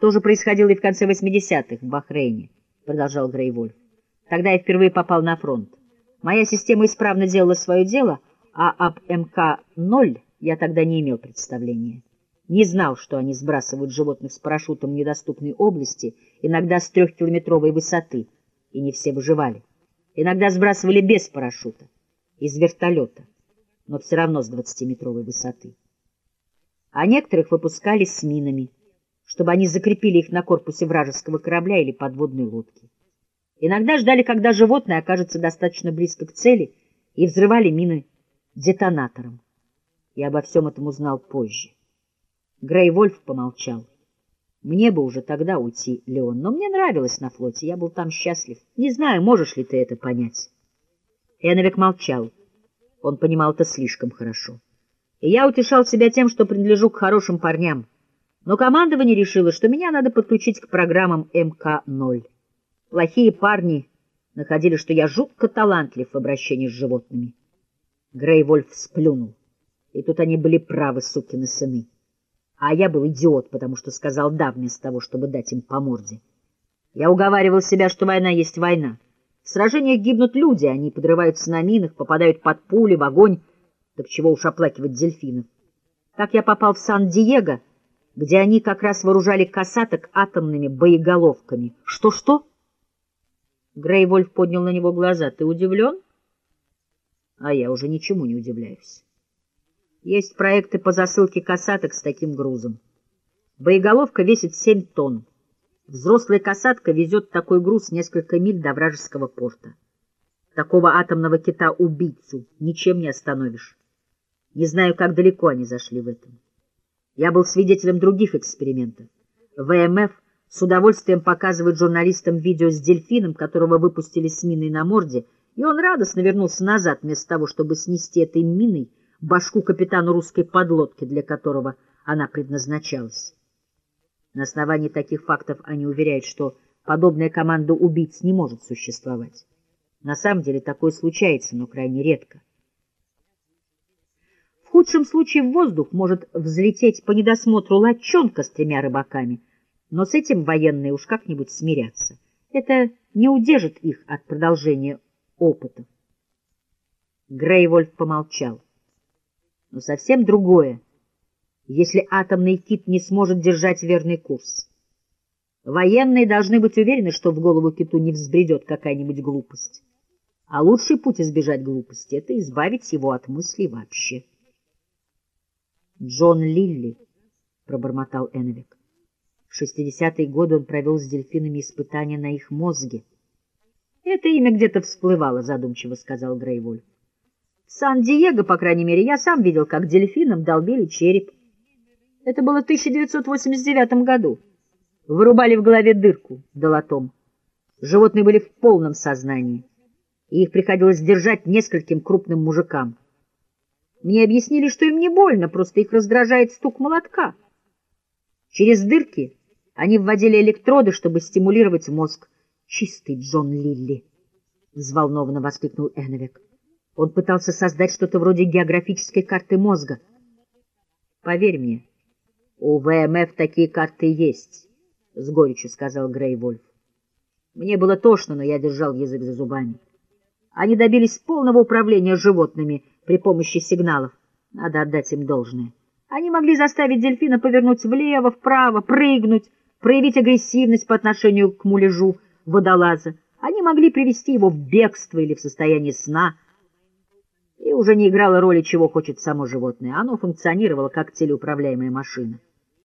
То же происходило и в конце 80-х в Бахрейне, продолжал Грейвольф. Тогда я впервые попал на фронт. Моя система исправно делала свое дело, а об МК-0 я тогда не имел представления. Не знал, что они сбрасывают животных с парашютом в недоступной области, иногда с трехкилометровой высоты, и не все выживали. Иногда сбрасывали без парашюта, из вертолета, но все равно с двадцатиметровой высоты. А некоторых выпускали с минами, чтобы они закрепили их на корпусе вражеского корабля или подводной лодки. Иногда ждали, когда животное окажется достаточно близко к цели, и взрывали мины детонатором. Я обо всем этом узнал позже. Грей Вольф помолчал. Мне бы уже тогда уйти, Леон, но мне нравилось на флоте, я был там счастлив. Не знаю, можешь ли ты это понять. Эновик молчал. Он понимал это слишком хорошо. И я утешал себя тем, что принадлежу к хорошим парням. Но командование решило, что меня надо подключить к программам МК-0. Плохие парни находили, что я жутко талантлив в обращении с животными. Грей Вольф сплюнул. И тут они были правы, сукины сыны. А я был идиот, потому что сказал «да» вместо того, чтобы дать им по морде. Я уговаривал себя, что война есть война. В сражениях гибнут люди, они подрываются на минах, попадают под пули, в огонь. Так чего уж оплакивать дельфинов. Так я попал в Сан-Диего, где они как раз вооружали касаток атомными боеголовками. Что-что? Грей Вольф поднял на него глаза. Ты удивлен? А я уже ничему не удивляюсь. Есть проекты по засылке касаток с таким грузом. Боеголовка весит 7 тонн. Взрослая касатка везет такой груз несколько миль до вражеского порта. Такого атомного кита-убийцу ничем не остановишь. Не знаю, как далеко они зашли в этом. Я был свидетелем других экспериментов. ВМФ с удовольствием показывает журналистам видео с дельфином, которого выпустили с миной на морде, и он радостно вернулся назад, вместо того, чтобы снести этой миной башку капитану русской подлодки, для которого она предназначалась. На основании таких фактов они уверяют, что подобная команда убийц не может существовать. На самом деле такое случается, но крайне редко. Худшем случае в воздух может взлететь по недосмотру лодчонка с тремя рыбаками, но с этим военные уж как-нибудь смирятся. Это не удержит их от продолжения опытов. Грейвольф помолчал но совсем другое, если атомный кит не сможет держать верный курс. Военные должны быть уверены, что в голову киту не взбредет какая-нибудь глупость. А лучший путь избежать глупости — это избавить его от мыслей вообще. «Джон Лилли», — пробормотал Эновик. В шестидесятые годы он провел с дельфинами испытания на их мозге. «Это имя где-то всплывало», — задумчиво сказал Грейвольф. В Сан-Диего, по крайней мере, я сам видел, как дельфинам долбили череп. Это было в 1989 году. Вырубали в голове дырку долотом. Животные были в полном сознании, и их приходилось держать нескольким крупным мужикам. Мне объяснили, что им не больно, просто их раздражает стук молотка. Через дырки они вводили электроды, чтобы стимулировать мозг. «Чистый Джон Лилли!» — взволнованно воскликнул Эновик. Он пытался создать что-то вроде географической карты мозга. Поверь мне, у ВМФ такие карты есть, — с горечью сказал Грей Вольф. Мне было тошно, но я держал язык за зубами. Они добились полного управления животными при помощи сигналов. Надо отдать им должное. Они могли заставить дельфина повернуть влево, вправо, прыгнуть, проявить агрессивность по отношению к муляжу водолаза. Они могли привести его в бегство или в состояние сна — и уже не играло роли, чего хочет само животное. Оно функционировало как телеуправляемая машина.